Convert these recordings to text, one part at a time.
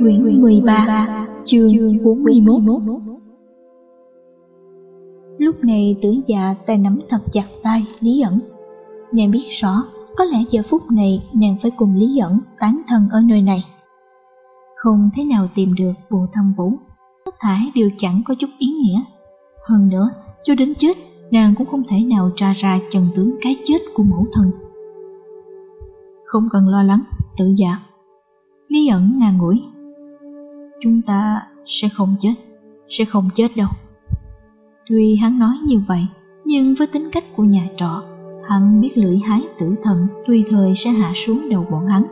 Quyển 13 Chương 41 Lúc này tử dạ tay nắm thật chặt tay Lý ẩn. Nàng biết rõ, Có lẽ giờ phút này nàng phải cùng Lý ẩn tán thân ở nơi này. Không thế nào tìm được bộ thâm vũ. Tất thải đều chẳng có chút ý nghĩa. Hơn nữa, Cho đến chết, Nàng cũng không thể nào tra ra trần tướng cái chết của mẫu thân. Không cần lo lắng Tự dạ Lý ẩn ngàn ngủi. Chúng ta sẽ không chết, Sẽ không chết đâu. Tuy hắn nói như vậy, Nhưng với tính cách của nhà trọ, Hắn biết lưỡi hái tử thần Tùy thời sẽ hạ xuống đầu bọn hắn.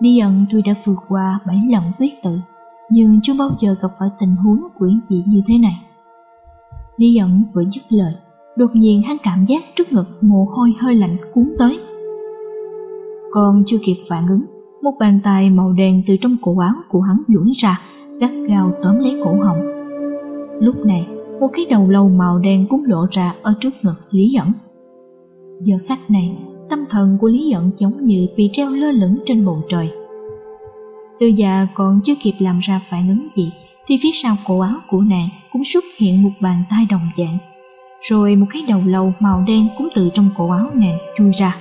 Lý ẩn tuy đã vượt qua bảy lần quyết tự, Nhưng chưa bao giờ gặp phải tình huống quỷ dị như thế này. Lý ẩn vừa dứt lời, Đột nhiên hắn cảm giác trước ngực mồ hôi hơi lạnh cuốn tới. Còn chưa kịp phản ứng một bàn tay màu đen từ trong cổ áo của hắn duỗi ra, gắt gao tóm lấy cổ họng. Lúc này, một cái đầu lâu màu đen cũng lộ ra ở trước ngực Lý Dẫn. Giờ khắc này, tâm thần của Lý Dẫn giống như bị treo lơ lửng trên bầu trời. Từ già còn chưa kịp làm ra phản ứng gì, thì phía sau cổ áo của nàng cũng xuất hiện một bàn tay đồng dạng. Rồi một cái đầu lâu màu đen cũng từ trong cổ áo nàng chui ra.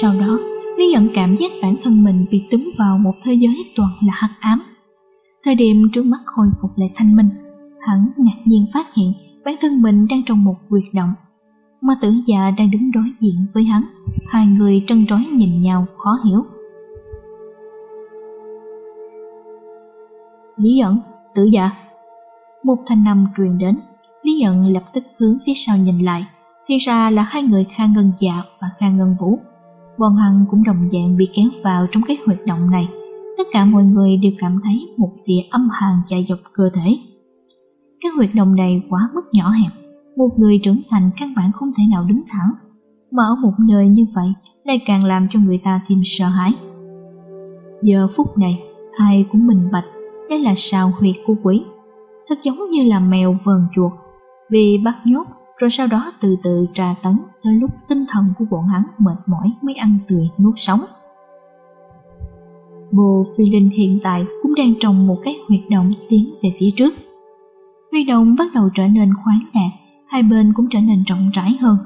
Sau đó, Lý nhận cảm giác bản thân mình bị túm vào một thế giới toàn là hắc ám. Thời điểm trước mắt hồi phục lại thanh minh, hắn ngạc nhiên phát hiện bản thân mình đang trong một quyệt động. Mà tử già đang đứng đối diện với hắn, hai người trân trói nhìn nhau khó hiểu. Lý ẩn, tử dạ. Một thanh năm truyền đến, Lý ẩn lập tức hướng phía sau nhìn lại, thì ra là hai người Kha Ngân Dạ và Kha Ngân Vũ bọn Hằng cũng đồng dạng bị kéo vào trong cái hoạt động này. Tất cả mọi người đều cảm thấy một tia âm hàn chạy dọc cơ thể. Cái hoạt động này quá mức nhỏ hẹp, một người trưởng thành căn bản không thể nào đứng thẳng, mà ở một nơi như vậy lại càng làm cho người ta thêm sợ hãi. Giờ phút này, ai cũng minh bạch, đây là sao huyệt của quỷ, thật giống như là mèo vờn chuột, vì bắt nhốt rồi sau đó từ từ trà tấn tới lúc tinh thần của bọn hắn mệt mỏi mới ăn tươi nuốt sống. Bồ Phi Linh hiện tại cũng đang trong một cái huyệt động tiến về phía trước. Huy động bắt đầu trở nên khoáng đạt, hai bên cũng trở nên rộng rãi hơn.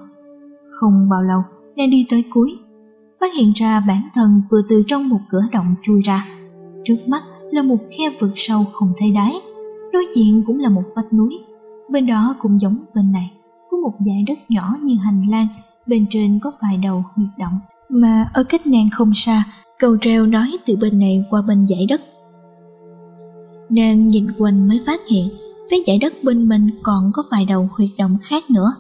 Không bao lâu, đang đi tới cuối, phát hiện ra bản thân vừa từ trong một cửa động chui ra. Trước mắt là một khe vực sâu không thấy đáy, đối diện cũng là một vách núi, bên đó cũng giống bên này một dải đất nhỏ như hành lang, bên trên có vài đầu huyệt động, mà ở cách nàng không xa, cầu treo nói từ bên này qua bên dải đất. Nàng nhìn quanh mới phát hiện, phía dải đất bên mình còn có vài đầu huyệt động khác nữa.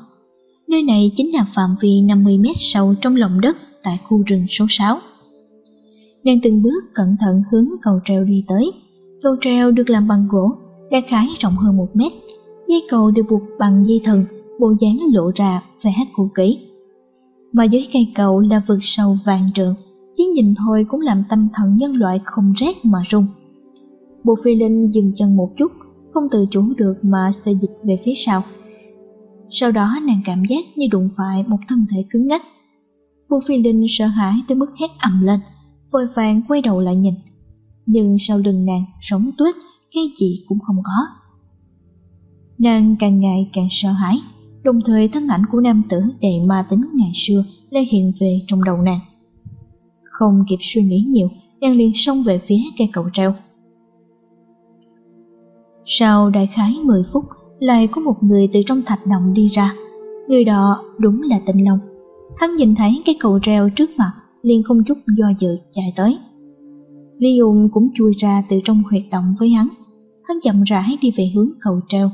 Nơi này chính là phạm vi 50 mét sâu trong lòng đất tại khu rừng số 6. Nàng từng bước cẩn thận hướng cầu treo đi tới. Cầu treo được làm bằng gỗ, đã khái rộng hơn một mét. Dây cầu được buộc bằng dây thừng bộ dáng lộ ra vẻ cũ kỹ. Mà dưới cây cầu là vực sâu vàng trượng, chỉ nhìn thôi cũng làm tâm thần nhân loại không rét mà run. Bộ phi linh dừng chân một chút, không tự chủ được mà xoay dịch về phía sau. Sau đó nàng cảm giác như đụng phải một thân thể cứng ngắc. Bộ phi linh sợ hãi tới mức hét ầm lên, vội vàng quay đầu lại nhìn. Nhưng sau lưng nàng sống tuyết, cái gì cũng không có. Nàng càng ngày càng sợ hãi, đồng thời thân ảnh của nam tử đầy ma tính ngày xưa lại hiện về trong đầu nàng. Không kịp suy nghĩ nhiều, nàng liền xông về phía cây cầu treo. Sau đại khái 10 phút, lại có một người từ trong thạch động đi ra. Người đó đúng là tinh Long. Hắn nhìn thấy cái cầu treo trước mặt, liền không chút do dự chạy tới. Lý Dung cũng chui ra từ trong huyệt động với hắn. Hắn chậm rãi đi về hướng cầu treo.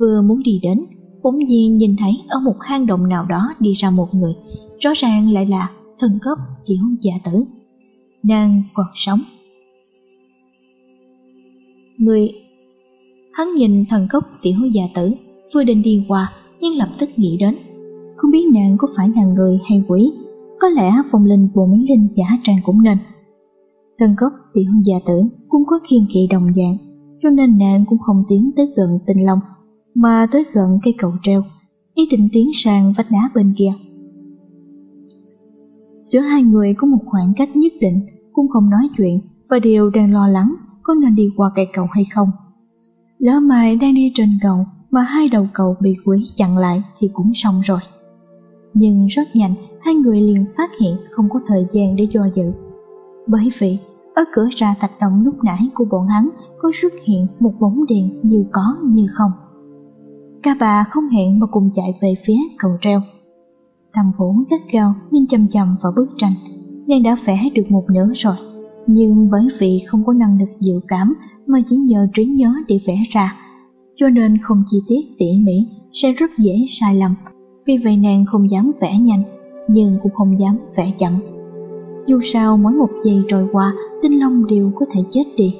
Vừa muốn đi đến, bỗng nhiên nhìn thấy ở một hang động nào đó đi ra một người, rõ ràng lại là thần cấp tiểu giả tử. Nàng còn sống. Người Hắn nhìn thần cốc tiểu già tử vừa định đi qua nhưng lập tức nghĩ đến không biết nàng có phải là người hay quỷ có lẽ phong linh bộ mấy linh giả trang cũng nên thần cốc tiểu già tử cũng có khiên kỵ đồng dạng cho nên nàng cũng không tiến tới gần tinh long mà tới gần cây cầu treo, ý định tiến sang vách đá bên kia. Giữa hai người có một khoảng cách nhất định, cũng không nói chuyện, và đều đang lo lắng có nên đi qua cây cầu hay không. Lỡ mai đang đi trên cầu mà hai đầu cầu bị quỷ chặn lại thì cũng xong rồi. Nhưng rất nhanh, hai người liền phát hiện không có thời gian để do dự. Bởi vì, ở cửa ra thạch động lúc nãy của bọn hắn có xuất hiện một bóng đèn như có như không. Cả bà không hẹn mà cùng chạy về phía cầu treo. Thầm vũ gắt gao nhìn chầm chầm vào bức tranh, nàng đã vẽ được một nửa rồi. Nhưng bởi vì không có năng lực dự cảm mà chỉ nhờ trí nhớ để vẽ ra, cho nên không chi tiết tỉ mỉ sẽ rất dễ sai lầm. Vì vậy nàng không dám vẽ nhanh, nhưng cũng không dám vẽ chậm. Dù sao mỗi một giây trôi qua, tinh long đều có thể chết đi.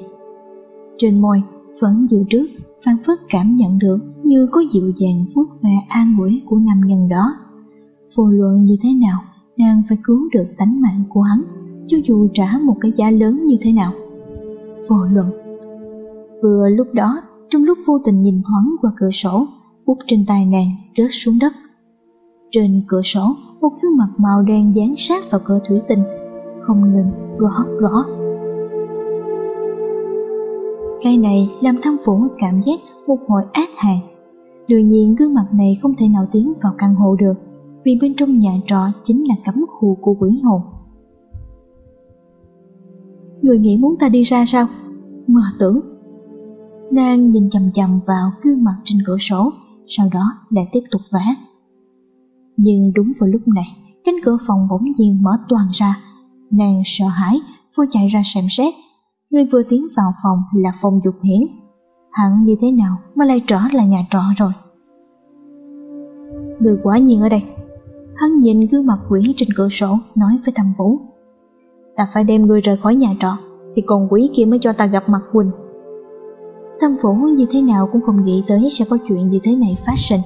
Trên môi, vẫn dự trước, Phan Phất cảm nhận được như có dịu dàng phút về an ủi của nam nhân đó. Vô luận như thế nào, nàng phải cứu được tánh mạng của hắn, cho dù trả một cái giá lớn như thế nào. Vô luận. Vừa lúc đó, trong lúc vô tình nhìn thoáng qua cửa sổ, bút trên tay nàng rớt xuống đất. Trên cửa sổ, một gương mặt màu đen dán sát vào cửa thủy tinh, không ngừng gõ gõ. Cái này làm thâm phủ cảm giác một hồi ác hàn. Đương nhiên gương mặt này không thể nào tiến vào căn hộ được, vì bên trong nhà trọ chính là cấm khu của quỷ hồn. Người nghĩ muốn ta đi ra sao? Mơ tưởng. Nàng nhìn chầm chầm vào gương mặt trên cửa sổ, sau đó lại tiếp tục vẽ. Nhưng đúng vào lúc này, cánh cửa phòng bỗng nhiên mở toàn ra. Nàng sợ hãi, vô chạy ra xem xét. Người vừa tiến vào phòng là phòng dục hiển. Hẳn như thế nào mà lại trở là nhà trọ rồi. Người quả nhiên ở đây. Hắn nhìn gương mặt quỷ trên cửa sổ nói với thầm vũ. Ta phải đem người rời khỏi nhà trọ, thì còn quỷ kia mới cho ta gặp mặt Quỳnh. Thâm vũ như thế nào cũng không nghĩ tới sẽ có chuyện như thế này phát sinh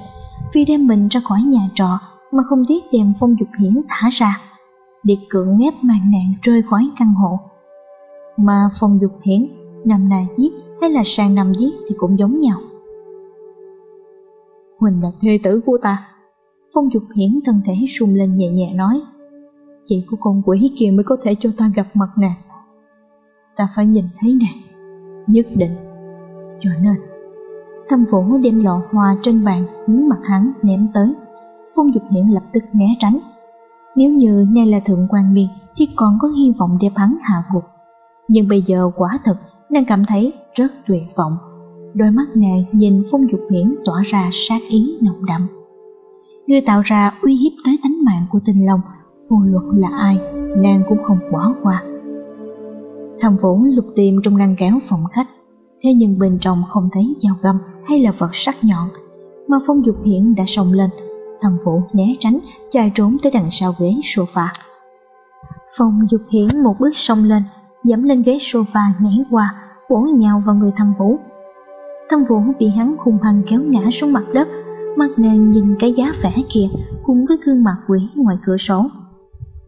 vì đem mình ra khỏi nhà trọ mà không tiếc đem phong dục hiển thả ra Điệt cưỡng ép màn nạn rơi khỏi căn hộ. Mà phong dục hiển nằm nà giết hay là sang nằm giết thì cũng giống nhau. Huỳnh là thê tử của ta. Phong dục hiển thân thể run lên nhẹ nhẹ nói, chị của con quỷ kia mới có thể cho ta gặp mặt nàng Ta phải nhìn thấy nàng Nhất định, Cho nên Thâm vũ đem lọ hoa trên bàn hướng mặt hắn ném tới Phong Dục Hiển lập tức né tránh. Nếu như nay là thượng quan miên thì còn có hy vọng đẹp hắn hạ gục. Nhưng bây giờ quả thật nàng cảm thấy rất tuyệt vọng. Đôi mắt nàng nhìn Phong Dục Hiển tỏa ra sát ý nồng đậm. Người tạo ra uy hiếp tới tánh mạng của tình long, vô luật là ai, nàng cũng không bỏ qua. Thầm Vũ lục tìm trong ngăn kéo phòng khách, thế nhưng bên trong không thấy dao găm hay là vật sắc nhọn, mà Phong Dục Hiển đã xông lên, Thầm Vũ né tránh, chạy trốn tới đằng sau ghế sofa. Phong dục hiển một bước xông lên, dẫm lên ghế sofa nhảy qua, bổ nhào vào người thầm Vũ. Thầm Vũ bị hắn hung hăng kéo ngã xuống mặt đất, mắt nàng nhìn cái giá vẽ kia cùng với gương mặt quỷ ngoài cửa sổ.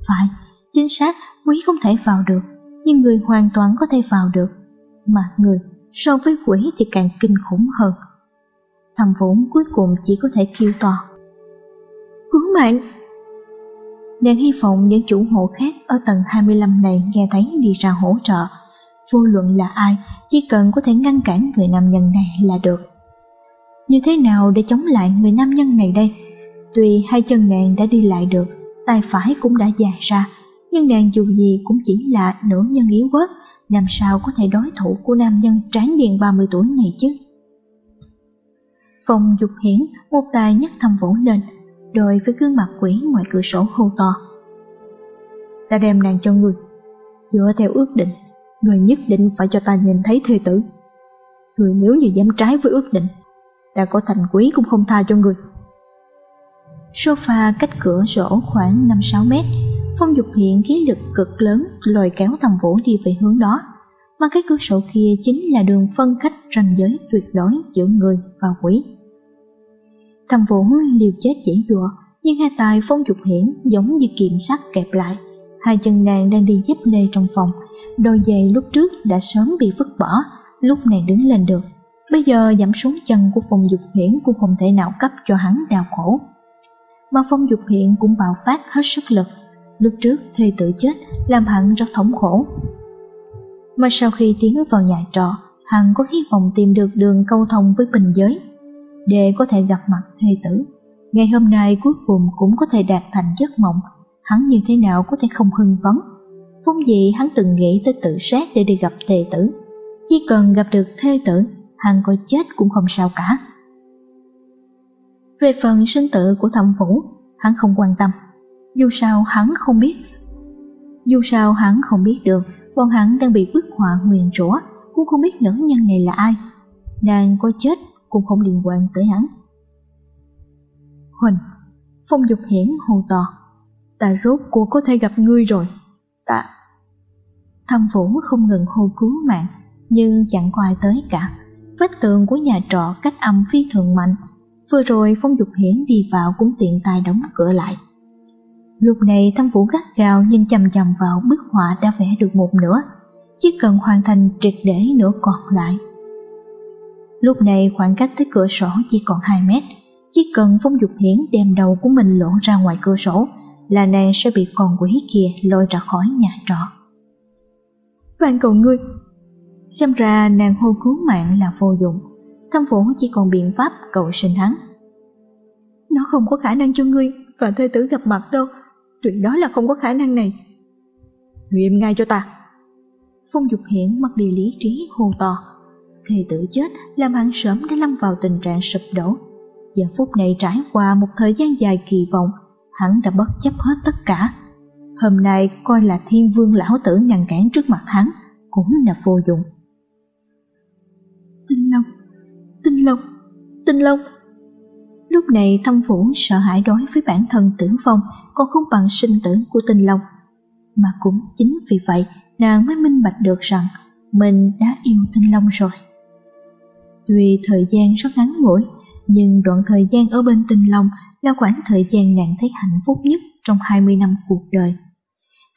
Phải, chính xác quỷ không thể vào được, nhưng người hoàn toàn có thể vào được. Mà người so với quỷ thì càng kinh khủng hơn. Thầm Vũ cuối cùng chỉ có thể kêu to cứu mạng. Nàng hy vọng những chủ hộ khác ở tầng 25 này nghe thấy đi ra hỗ trợ. Vô luận là ai, chỉ cần có thể ngăn cản người nam nhân này là được. Như thế nào để chống lại người nam nhân này đây? Tuy hai chân nàng đã đi lại được, tay phải cũng đã dài ra, nhưng nàng dù gì cũng chỉ là nữ nhân yếu ớt, làm sao có thể đối thủ của nam nhân tráng niên 30 tuổi này chứ? Phòng dục hiển, một tay nhấc thầm vũ lên, rồi với gương mặt quỷ ngoài cửa sổ hô to. Ta đem nàng cho người, dựa theo ước định, người nhất định phải cho ta nhìn thấy thê tử. Người nếu như dám trái với ước định, ta có thành quý cũng không tha cho người. Sofa cách cửa sổ khoảng 5-6 mét, phong dục hiện khí lực cực lớn lôi kéo thầm vũ đi về hướng đó, mà cái cửa sổ kia chính là đường phân cách ranh giới tuyệt đối giữa người và quỷ. Thằng Vũ liều chết dễ dụa, nhưng hai tay phong dục hiển giống như kiềm sắt kẹp lại. Hai chân nàng đang đi dép lê trong phòng, đôi giày lúc trước đã sớm bị vứt bỏ, lúc này đứng lên được. Bây giờ giảm xuống chân của phong dục hiển cũng không thể nào cấp cho hắn đau khổ. Mà phong dục hiển cũng bạo phát hết sức lực. Lúc trước thê tự chết làm hắn rất thống khổ. mà sau khi tiến vào nhà trọ, hắn có hy vọng tìm được đường câu thông với bình giới, để có thể gặp mặt thê tử. Ngày hôm nay cuối cùng cũng có thể đạt thành giấc mộng, hắn như thế nào có thể không hưng phấn. Vốn dĩ hắn từng nghĩ tới tự sát để đi gặp thê tử, chỉ cần gặp được thê tử, hắn có chết cũng không sao cả. Về phần sinh tử của thẩm vũ, hắn không quan tâm. Dù sao hắn không biết. Dù sao hắn không biết được, bọn hắn đang bị bức họa nguyền rủa, cũng không biết nữ nhân này là ai. Nàng có chết cũng không liên quan tới hắn. Huỳnh, Phong Dục Hiển hồ to. Ta rốt cuộc có thể gặp ngươi rồi. Ta... Thâm Vũ không ngừng hô cứu mạng, nhưng chẳng có ai tới cả. Vết tường của nhà trọ cách âm phi thường mạnh. Vừa rồi Phong Dục Hiển đi vào cũng tiện tay đóng cửa lại. Lúc này Thâm Vũ gắt gao nhìn chầm chầm vào bức họa đã vẽ được một nửa, chỉ cần hoàn thành triệt để nửa còn lại. Lúc này khoảng cách tới cửa sổ chỉ còn 2 mét, chỉ cần Phong Dục Hiển đem đầu của mình lộn ra ngoài cửa sổ là nàng sẽ bị con quỷ kia lôi ra khỏi nhà trọ. Van cầu ngươi! Xem ra nàng hô cứu mạng là vô dụng, thâm vũ chỉ còn biện pháp cầu sinh hắn. Nó không có khả năng cho ngươi và thê tử gặp mặt đâu, tuyệt đó là không có khả năng này. Nghiệm ngay cho ta! Phong Dục Hiển mất đi lý trí hô to. Thê tử chết làm hắn sớm đã lâm vào tình trạng sụp đổ. Giờ phút này trải qua một thời gian dài kỳ vọng, hắn đã bất chấp hết tất cả. Hôm nay coi là thiên vương lão tử ngăn cản trước mặt hắn, cũng là vô dụng. Tinh Long, Tinh Long, Tinh Long. Lúc này thâm phủ sợ hãi đối với bản thân tử vong còn không bằng sinh tử của Tinh Long. Mà cũng chính vì vậy nàng mới minh bạch được rằng mình đã yêu Tinh Long rồi. Tuy thời gian rất ngắn ngủi, nhưng đoạn thời gian ở bên tình lòng là khoảng thời gian nàng thấy hạnh phúc nhất trong 20 năm cuộc đời.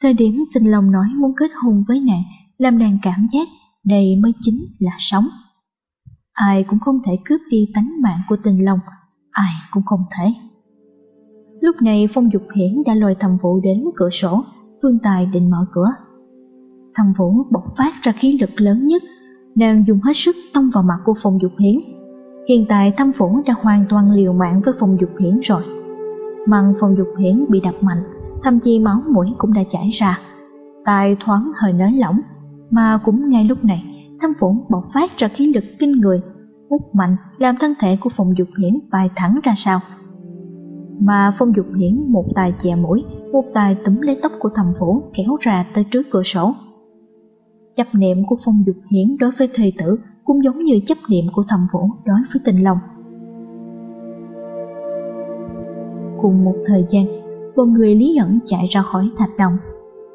Thời điểm tình lòng nói muốn kết hôn với nàng làm nàng cảm giác đây mới chính là sống. Ai cũng không thể cướp đi tánh mạng của tình lòng ai cũng không thể. Lúc này Phong Dục Hiển đã lôi thầm vũ đến cửa sổ, Phương Tài định mở cửa. Thầm vũ bộc phát ra khí lực lớn nhất, nàng dùng hết sức tông vào mặt của Phong Dục Hiển. Hiện tại thâm Phủ đã hoàn toàn liều mạng với Phong Dục Hiển rồi. Măng Phong Dục Hiển bị đập mạnh, thậm chí máu mũi cũng đã chảy ra. Tai thoáng hơi nới lỏng, mà cũng ngay lúc này, thâm Phủ bộc phát ra khí lực kinh người, hút mạnh làm thân thể của Phong Dục Hiển bay thẳng ra sau. Mà Phong Dục Hiển một tay chè mũi, một tay túm lấy tóc của Thâm Phủ kéo ra tới trước cửa sổ. Chấp niệm của Phong Dục Hiển đối với thầy tử cũng giống như chấp niệm của thầm vũ đối với tình lòng. Cùng một thời gian, một người lý ẩn chạy ra khỏi thạch đồng,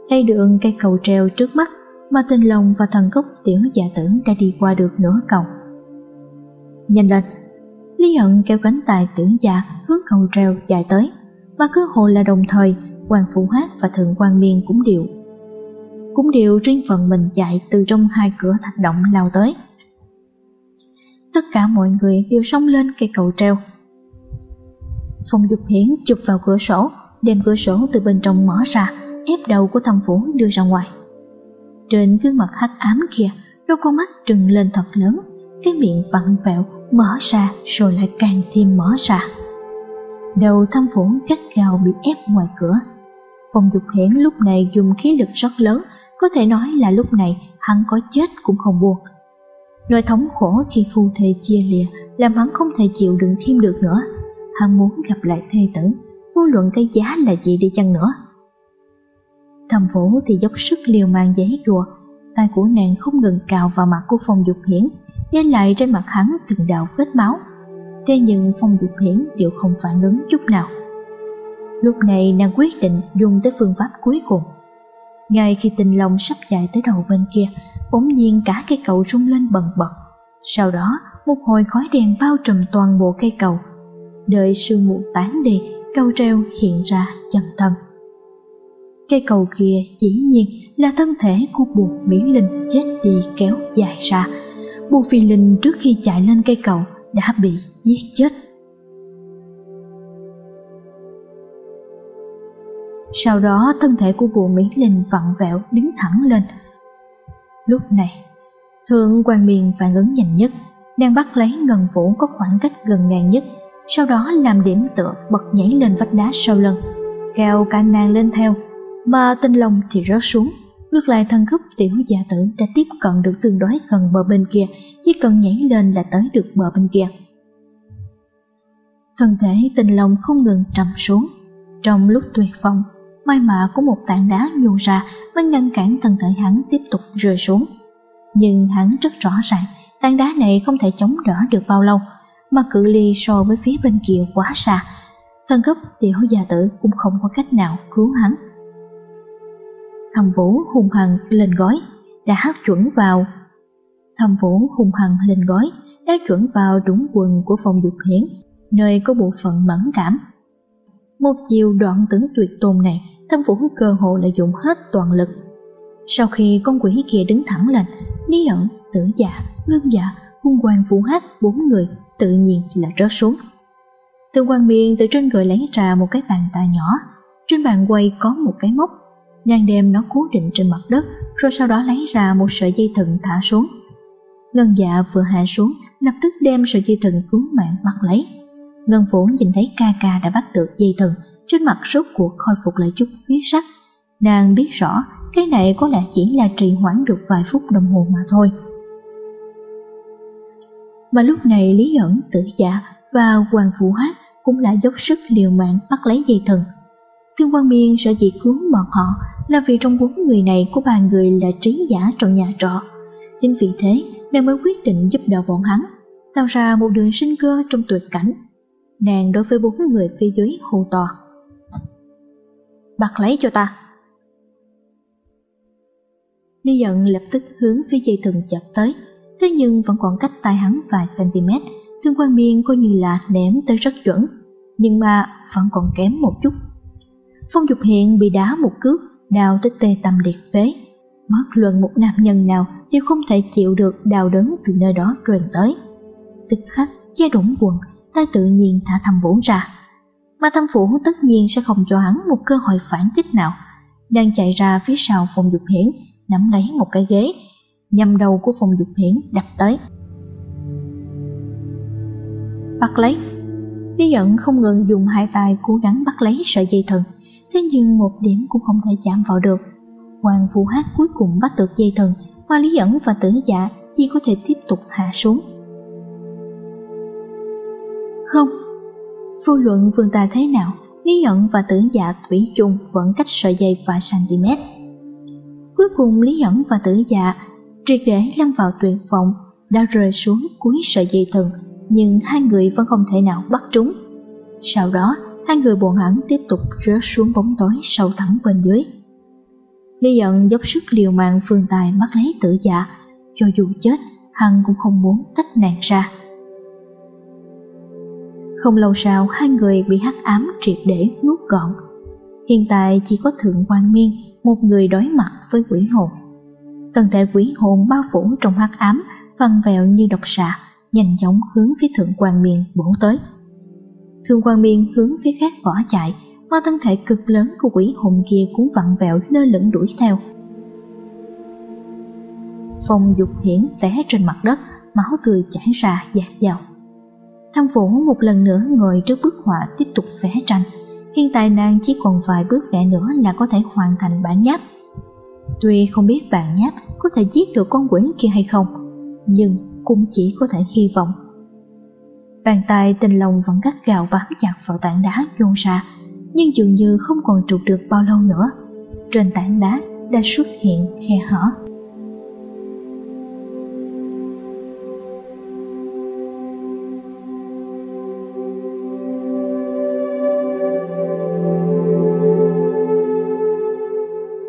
thấy được cây cầu treo trước mắt mà tình lòng và thần cốc tiểu giả tử đã đi qua được nửa cầu. Nhanh lên, Lý ẩn kéo cánh tài tưởng già hướng cầu treo dài tới, mà cứ hồ là đồng thời, Hoàng Phụ Hát và Thượng quan Miên cũng đều cũng đều riêng phần mình chạy từ trong hai cửa thạch động lao tới. Tất cả mọi người đều xông lên cây cầu treo. Phong Dục Hiển chụp vào cửa sổ, đem cửa sổ từ bên trong mở ra, ép đầu của thâm phủ đưa ra ngoài. Trên gương mặt hắc ám kia, đôi con mắt trừng lên thật lớn, cái miệng vặn vẹo, mở ra rồi lại càng thêm mở ra. Đầu thâm phủ cắt gào bị ép ngoài cửa. Phong Dục Hiển lúc này dùng khí lực rất lớn có thể nói là lúc này hắn có chết cũng không buồn. Nỗi thống khổ khi phu thê chia lìa làm hắn không thể chịu đựng thêm được nữa. Hắn muốn gặp lại thê tử, vô luận cái giá là gì đi chăng nữa. Thầm vũ thì dốc sức liều mạng giấy rùa, tay của nàng không ngừng cào vào mặt của phong dục hiển, để lại trên mặt hắn từng đạo vết máu. Thế nhưng phong dục hiển đều không phản ứng chút nào. Lúc này nàng quyết định dùng tới phương pháp cuối cùng ngay khi tình lòng sắp chạy tới đầu bên kia, bỗng nhiên cả cây cầu rung lên bần bật. Sau đó, một hồi khói đèn bao trùm toàn bộ cây cầu. Đợi sương mù tán đi, cầu treo hiện ra chân thân. Cây cầu kia dĩ nhiên là thân thể của buộc Mỹ Linh chết đi kéo dài ra. Buộc Phi Linh trước khi chạy lên cây cầu đã bị giết chết Sau đó thân thể của vua Mỹ Linh vặn vẹo đứng thẳng lên. Lúc này, Thượng quan miền phản ứng nhanh nhất, đang bắt lấy ngân vũ có khoảng cách gần nàng nhất, sau đó làm điểm tựa bật nhảy lên vách đá sau lưng, kéo cả nàng lên theo, mà tinh long thì rớt xuống. Ngược lại thân khúc tiểu giả tử đã tiếp cận được tương đối gần bờ bên kia, chỉ cần nhảy lên là tới được bờ bên kia. Thân thể tinh long không ngừng trầm xuống. Trong lúc tuyệt vọng, may mà có một tảng đá nhô ra mới ngăn cản thân thể hắn tiếp tục rơi xuống. Nhưng hắn rất rõ ràng, tảng đá này không thể chống đỡ được bao lâu, mà cự ly so với phía bên kia quá xa. Thân cấp tiểu gia tử cũng không có cách nào cứu hắn. Thầm vũ hung hăng lên gói, đã hát chuẩn vào. Thầm vũ hung hăng lên gói, đã chuẩn vào đúng quần của phòng dục hiển, nơi có bộ phận mẫn cảm. Một chiều đoạn tướng tuyệt tôn này, thâm vũ cơ hồ lợi dụng hết toàn lực. Sau khi con quỷ kia đứng thẳng lên, Lý ẩn, tử dạ, ngân dạ, hung quan vũ hát bốn người tự nhiên là rớt xuống. Tương quan miên từ trên người lấy ra một cái bàn tay nhỏ, trên bàn quay có một cái móc, nàng đem nó cố định trên mặt đất, rồi sau đó lấy ra một sợi dây thừng thả xuống. Ngân dạ vừa hạ xuống, lập tức đem sợi dây thừng cứu mạng bắt lấy. Ngân Phủ nhìn thấy ca ca đã bắt được dây thừng, trên mặt rốt cuộc khôi phục lại chút huyết sắc. Nàng biết rõ cái này có lẽ chỉ là trì hoãn được vài phút đồng hồ mà thôi. Mà lúc này Lý ẩn, Tử Dạ và Hoàng Phụ Hát cũng đã dốc sức liều mạng bắt lấy dây thần Thương Quang Miên sợ dĩ cứu bọn họ là vì trong bốn người này có ba người là trí giả trong nhà trọ. Chính vì thế, nàng mới quyết định giúp đỡ bọn hắn, tạo ra một đường sinh cơ trong tuyệt cảnh nàng đối với bốn người phía dưới hô to. Bắt lấy cho ta. Lý giận lập tức hướng phía dây thừng chập tới, thế nhưng vẫn còn cách tay hắn vài cm, thương quan miên coi như là ném tới rất chuẩn, nhưng mà vẫn còn kém một chút. Phong dục hiện bị đá một cước, đào tới tê tâm liệt phế. Bất luận một nam nhân nào đều không thể chịu được đào đớn từ nơi đó truyền tới. Tức khắc che đũng quần, tay tự nhiên thả thầm vốn ra. Mà thâm phủ tất nhiên sẽ không cho hắn một cơ hội phản kích nào. Đang chạy ra phía sau phòng dục hiển, nắm lấy một cái ghế, nhằm đầu của phòng dục hiển đập tới. Bắt lấy Lý giận không ngừng dùng hai tay cố gắng bắt lấy sợi dây thần, thế nhưng một điểm cũng không thể chạm vào được. Hoàng Vũ Hát cuối cùng bắt được dây thần, mà Lý dẫn và tử dạ chỉ có thể tiếp tục hạ xuống. Không, vô luận vương tài thế nào, Lý Nhẫn và tử dạ thủy chung vẫn cách sợi dây vài cm. Cuối cùng Lý Nhẫn và tử dạ triệt để lâm vào tuyệt vọng đã rơi xuống cuối sợi dây thừng, nhưng hai người vẫn không thể nào bắt trúng. Sau đó, hai người bọn hắn tiếp tục rớt xuống bóng tối sâu thẳm bên dưới. Lý Nhẫn dốc sức liều mạng phương tài bắt lấy tử dạ, cho dù chết, hắn cũng không muốn tách nàng ra. Không lâu sau hai người bị hắc ám triệt để nuốt gọn. Hiện tại chỉ có Thượng quan Miên, một người đối mặt với quỷ hồn. Thân thể quỷ hồn bao phủ trong hắc ám, vằn vẹo như độc xạ, nhanh chóng hướng phía Thượng quan Miên bổ tới. Thượng quan Miên hướng phía khác bỏ chạy, mà thân thể cực lớn của quỷ hồn kia cũng vặn vẹo lơ lửng đuổi theo. Phong dục hiển té trên mặt đất, máu tươi chảy ra dạt dào. Tham Vũ một lần nữa ngồi trước bức họa tiếp tục vẽ tranh. Hiện tại nàng chỉ còn vài bước vẽ nữa là có thể hoàn thành bản nháp. Tuy không biết bản nháp có thể giết được con quỷ kia hay không, nhưng cũng chỉ có thể hy vọng. Bàn tay tình lòng vẫn gắt gào bám chặt vào tảng đá chôn ra, nhưng dường như không còn trụ được bao lâu nữa. Trên tảng đá đã xuất hiện khe hở.